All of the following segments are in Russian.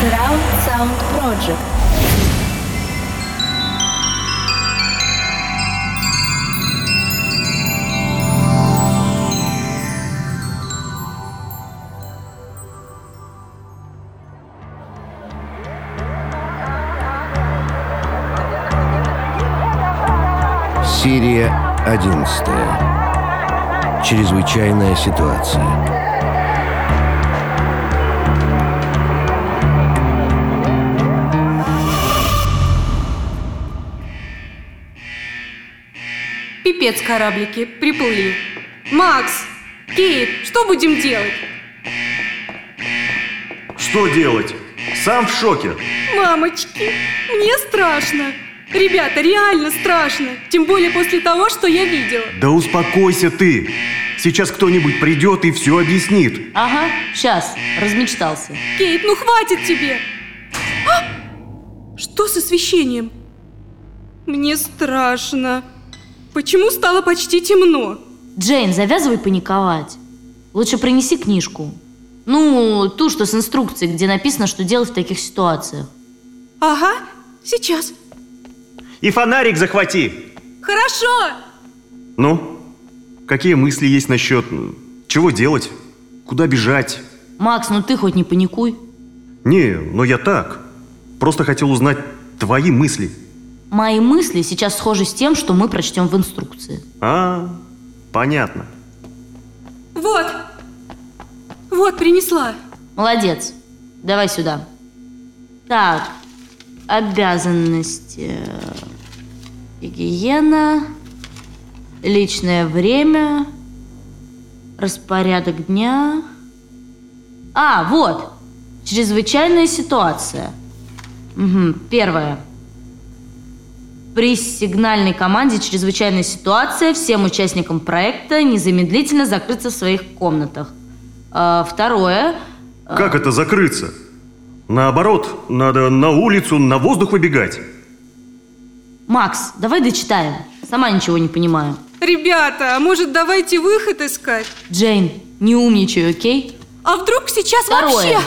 Surround Sound Project. Серия 11. Чрезвычайная ситуация. Пипец, кораблики, приплыли. Макс, Кейт, что будем делать? Что делать? Сам в шоке. Мамочки, мне страшно. Ребята, реально страшно. Тем более после того, что я видела. Да успокойся ты. Сейчас кто-нибудь придет и все объяснит. Ага, сейчас, размечтался. Кейт, ну хватит тебе. А! Что с освещением? Мне страшно. Почему стало почти темно? Джейн, завязывай паниковать. Лучше принеси книжку. Ну, ту, что с инструкцией, где написано, что делать в таких ситуациях. Ага, сейчас. И фонарик захвати. Хорошо. Ну, какие мысли есть насчет... Чего делать? Куда бежать? Макс, ну ты хоть не паникуй. Не, но я так. Просто хотел узнать твои мысли. Мои мысли сейчас схожи с тем, что мы прочтем в инструкции. А, понятно. Вот. Вот, принесла. Молодец. Давай сюда. Так, обязанности. Гигиена, личное время, распорядок дня. А, вот. Чрезвычайная ситуация. Мгм, Первое. При сигнальной команде «Чрезвычайная ситуация» всем участникам проекта незамедлительно закрыться в своих комнатах. А, Второе. Как это закрыться? Наоборот, надо на улицу, на воздух выбегать. Макс, давай дочитаем. Сама ничего не понимаю. Ребята, а может давайте выход искать? Джейн, не умничай, окей? А вдруг сейчас Второе. вообще...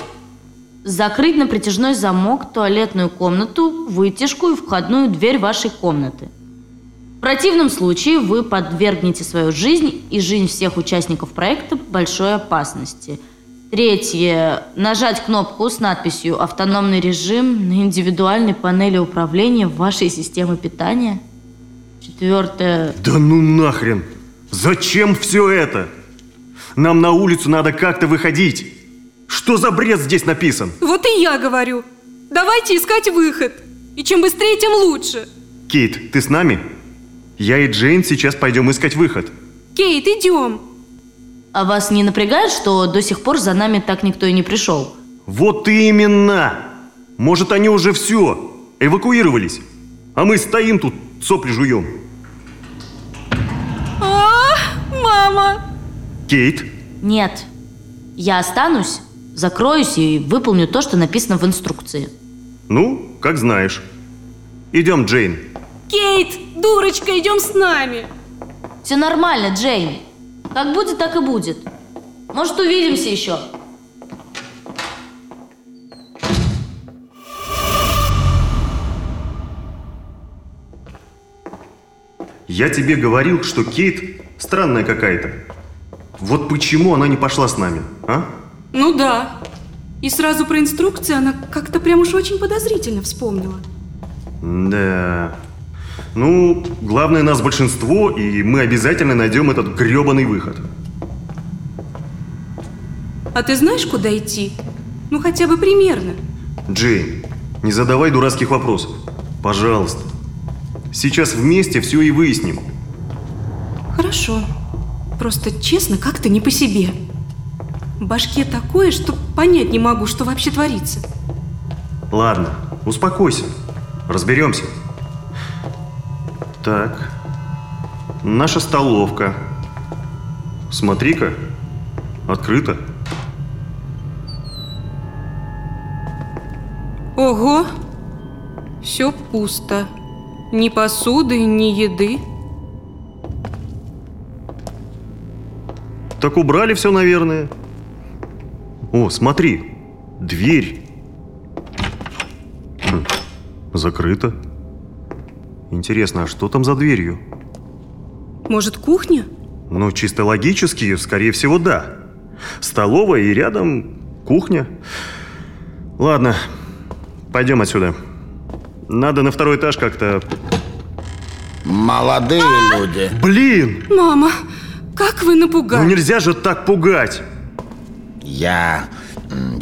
Закрыть на притяжной замок туалетную комнату, вытяжку и входную дверь вашей комнаты. В противном случае вы подвергнете свою жизнь и жизнь всех участников проекта большой опасности. Третье. Нажать кнопку с надписью «Автономный режим» на индивидуальной панели управления вашей системы питания. Четвертое. Да ну нахрен! Зачем все это? Нам на улицу надо как-то выходить. Что за бред здесь написан? Вот и я говорю. Давайте искать выход. И чем быстрее, тем лучше. Кейт, ты с нами? Я и Джейн сейчас пойдем искать выход. Кейт, идем. А вас не напрягает, что до сих пор за нами так никто и не пришел? Вот именно! Может, они уже все, эвакуировались, а мы стоим тут, сопли жуем. А, мама. Кейт, Нет. Я останусь, закроюсь и выполню то, что написано в инструкции. ну, как знаешь. Идем, Джейн. Кейт, дурочка, идем с нами. Все нормально, Джейн. Как будет, так и будет. Может, увидимся еще. Я тебе говорил, что Кейт странная какая-то. Вот почему она не пошла с нами, а? Ну да. И сразу про инструкции она как-то прям уж очень подозрительно вспомнила. Да. Ну, главное, нас большинство, и мы обязательно найдем этот гребаный выход. А ты знаешь, куда идти? Ну хотя бы примерно. Джейн, не задавай дурацких вопросов. Пожалуйста. Сейчас вместе все и выясним. Хорошо. Просто честно, как-то не по себе. В башке такое, что понять не могу, что вообще творится. Ладно, успокойся. Разберемся. Так. Наша столовка. Смотри-ка. Открыто. Ого! Все пусто. Ни посуды, ни еды. Так убрали все, наверное. О, смотри, дверь. Хм, закрыта. Интересно, а что там за дверью? Может, кухня? Ну, чисто логически, скорее всего, да. Столовая и рядом кухня. Ладно, пойдем отсюда. Надо на второй этаж как-то... Молодые люди. Блин! Мама, как вы Ну напугали? нельзя же так пугать! Я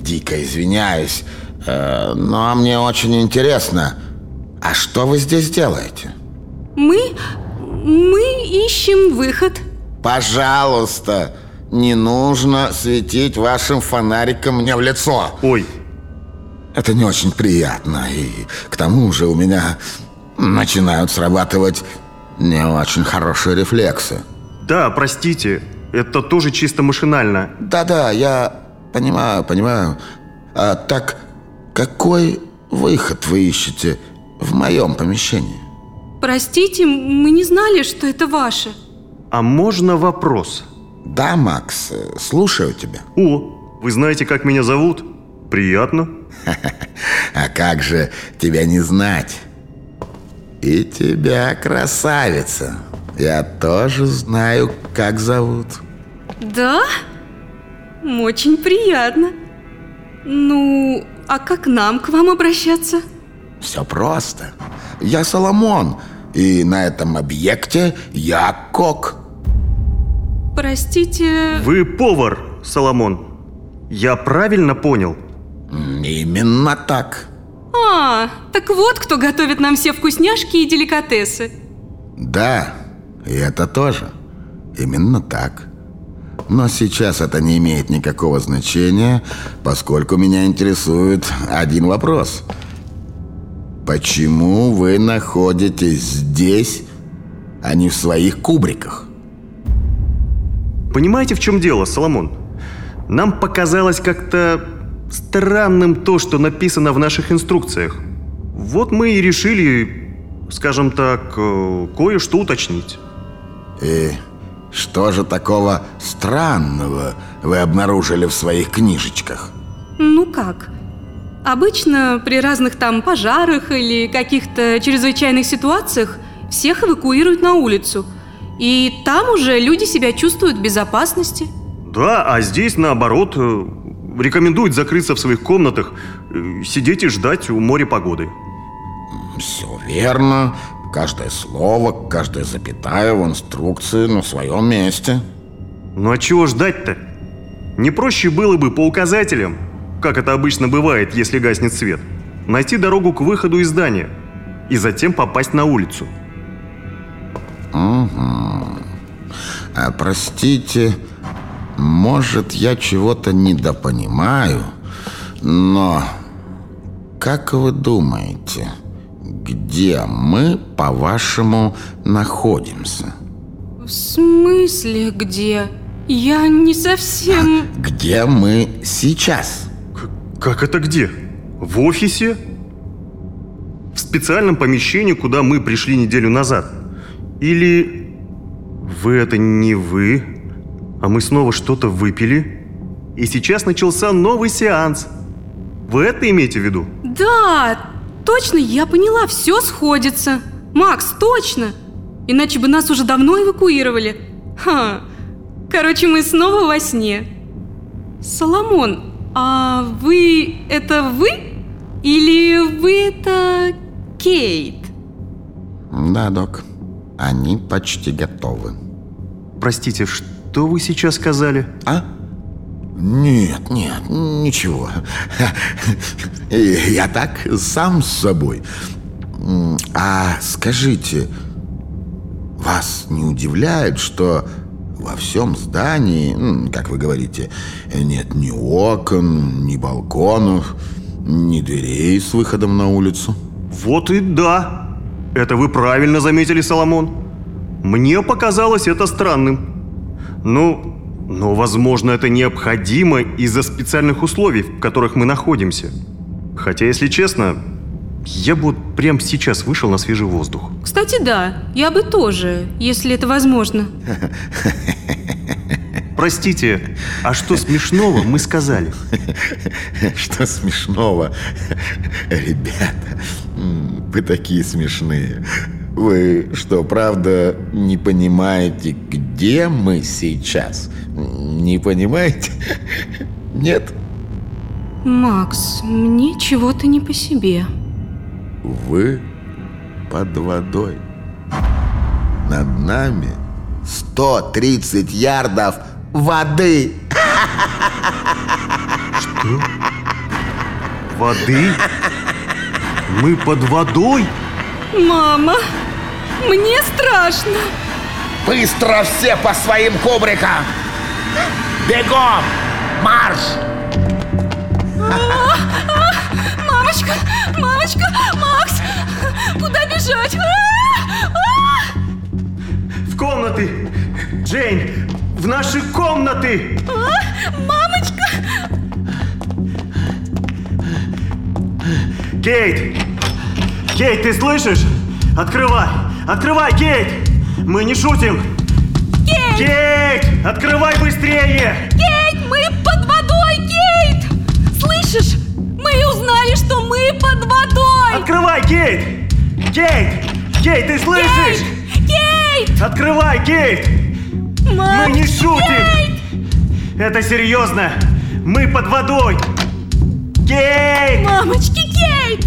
дико извиняюсь, э, но мне очень интересно, а что вы здесь делаете? Мы... мы ищем выход. Пожалуйста, не нужно светить вашим фонариком мне в лицо. Ой, Это не очень приятно, и к тому же у меня начинают срабатывать не очень хорошие рефлексы. да, простите, это тоже чисто машинально. Да-да, я понимаю, понимаю. А так какой выход вы ищете в моем помещении? Простите, мы не знали, что это ваше. А можно вопрос? Да, Макс, слушаю тебя. О, вы знаете, как меня зовут? Приятно. А как же тебя не знать? И тебя, красавица. Я тоже знаю, как зовут. Да? Очень приятно. Ну, а как нам к вам обращаться? Все просто. Я Соломон, и на этом объекте я кок. Простите, Вы повар, Соломон. Я правильно понял? Именно так. А, так вот кто готовит нам все вкусняшки и деликатесы. Да, и это тоже. Именно так. Но сейчас это не имеет никакого значения, поскольку меня интересует один вопрос. Почему вы находитесь здесь, а не в своих кубриках? Понимаете, в чем дело, Соломон? Нам показалось как-то странным то, что написано в наших инструкциях. Вот мы и решили, скажем так, э, кое-что уточнить. И что же такого странного вы обнаружили в своих книжечках? Ну как? Обычно при разных там пожарах или каких-то чрезвычайных ситуациях всех эвакуируют на улицу. И там уже люди себя чувствуют в безопасности. Да, а здесь, наоборот, э, рекомендуют закрыться в своих комнатах, э, сидеть и ждать у моря погоды. Все верно. Каждое слово, каждая запятая в инструкции на своем месте. Ну а чего ждать-то? Не проще было бы по указателям, как это обычно бывает, если гаснет свет, найти дорогу к выходу из здания и затем попасть на улицу. А, простите, может, я чего-то недопонимаю, но как вы думаете, где мы, по-вашему, находимся? В смысле где? Я не совсем... Где мы сейчас? К- как это где? В офисе? В специальном помещении, куда мы пришли неделю назад? Или вы это не вы, а мы снова что-то выпили? И сейчас начался новый сеанс. Вы это имеете в виду? Да, точно, я поняла, все сходится. Макс, точно. Иначе бы нас уже давно эвакуировали. Ха. Короче, мы снова во сне. Соломон, а вы это вы? Или вы это Кейт? Да, док, они почти готовы. Простите, что вы сейчас сказали? А? Нет, нет, ничего. Я так сам с собой. А скажите, вас не удивляет, что во всем здании, как вы говорите, нет ни окон, ни балконов, ни дверей с выходом на улицу? Вот и да. Это вы правильно заметили, Соломон. Мне показалось это странным. Ну, но, возможно, это необходимо из-за специальных условий, в которых мы находимся. Хотя, если честно, я бы вот прямо сейчас вышел на свежий воздух. Кстати, да, я бы тоже, если это возможно. простите, а что смешного мы сказали? Что смешного? Ребята, вы такие смешные. Вы что, правда, не понимаете, где мы сейчас? Не понимаете? Нет? Макс, мне чего-то не по себе. Вы под водой. Над нами 130 ярдов воды. Воды? Мы под водой? Мама, мне страшно. Быстро все по своим кубрикам! Бегом! Марш! Мамочка, мамочка, Макс, куда бежать? А! А! В комнаты! Джейн, в наши комнаты! Мамочка! Кейт! Кейт, ты слышишь? Открывай! Открывай, Кейт! Мы не шутим! Кейт! Кейт! Открывай быстрее! Кейт, мы под водой, Кейт! Слышишь? Мы узнали, что мы под водой! Открывай, Кейт! Кейт! Кейт, ты слышишь? Кейт! Открывай, Кейт! Мы не шутим! Это серьезно! Мы под водой! Кейт! Мамочки, Кейт!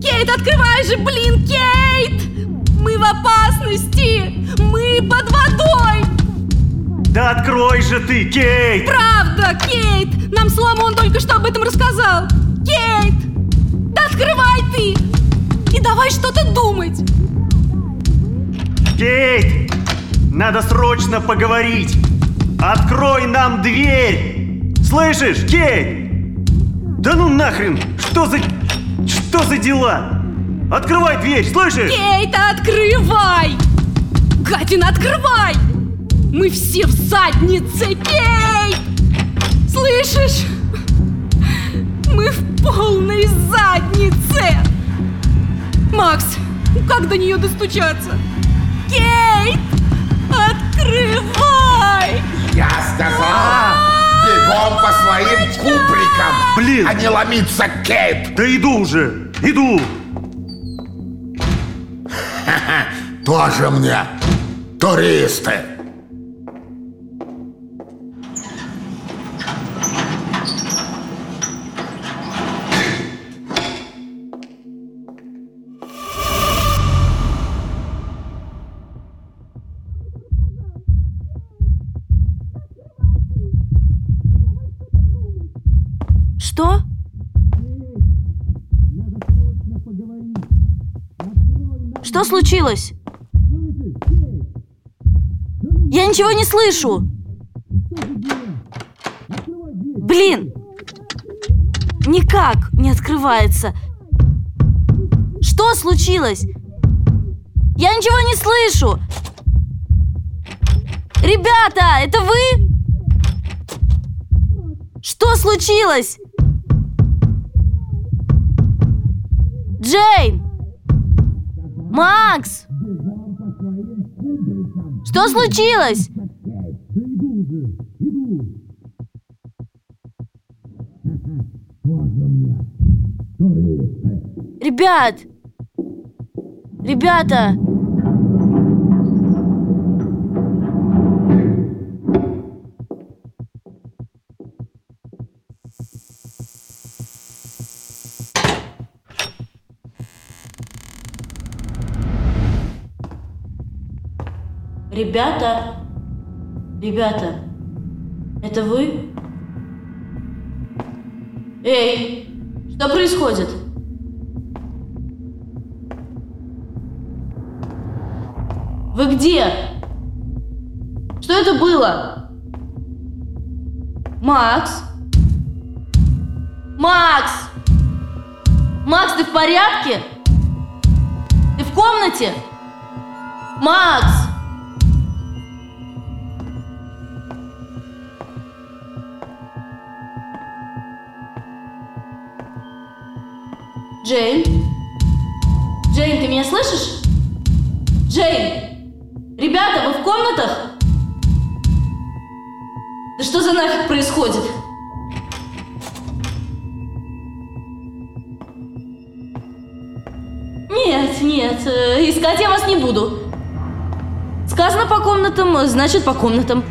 Кейт, открывай же, блин, Кейт! Мы в опасности! Мы под водой! Да открой же ты, Кейт! Правда, Кейт! Нам Соломон только что об этом рассказал! Кейт! Да открывай ты! И давай что-то думать! Кейт! Надо срочно поговорить! Открой нам дверь! Слышишь, Кейт? Да ну нахрен! Что за... Что за дела? Открывай дверь, слышишь? Кейт, открывай! Гадина, открывай! Мы все в заднице, Кейт! Слышишь? Мы в полной заднице! Макс, как до нее достучаться? Кейт! Открывай! Я сказал, бегом по своим кубрикам, Блин. а не ломиться, Кейт. Да иду уже! Иду! Тоже мне туристы. Что? Что случилось? Я ничего не слышу. Блин! Никак не открывается. Что случилось? Я ничего не слышу. Ребята, это вы? Что случилось? Джейн! Макс! Что случилось? Ребят! Ребята! Ребята! Ребята! Это вы? Эй! Что происходит? Вы где? Что это было? Макс? Макс! Макс, ты в порядке? Ты в комнате? Макс! Джейн? Джейн, ты меня слышишь? Джейн! Ребята, вы в комнатах? Да что за нафиг происходит? Нет, нет, э, искать я вас не буду. Сказано по комнатам, значит по комнатам.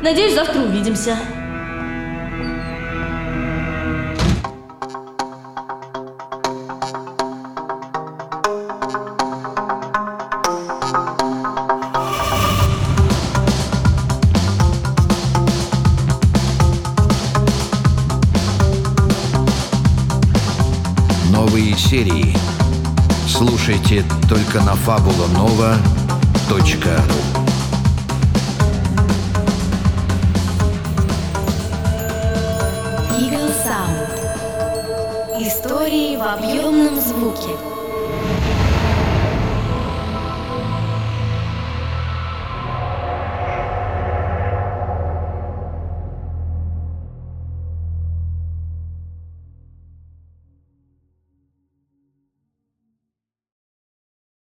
Надеюсь, завтра увидимся. Слушайте только на fabulanova.ru. Истории в объемном звуке.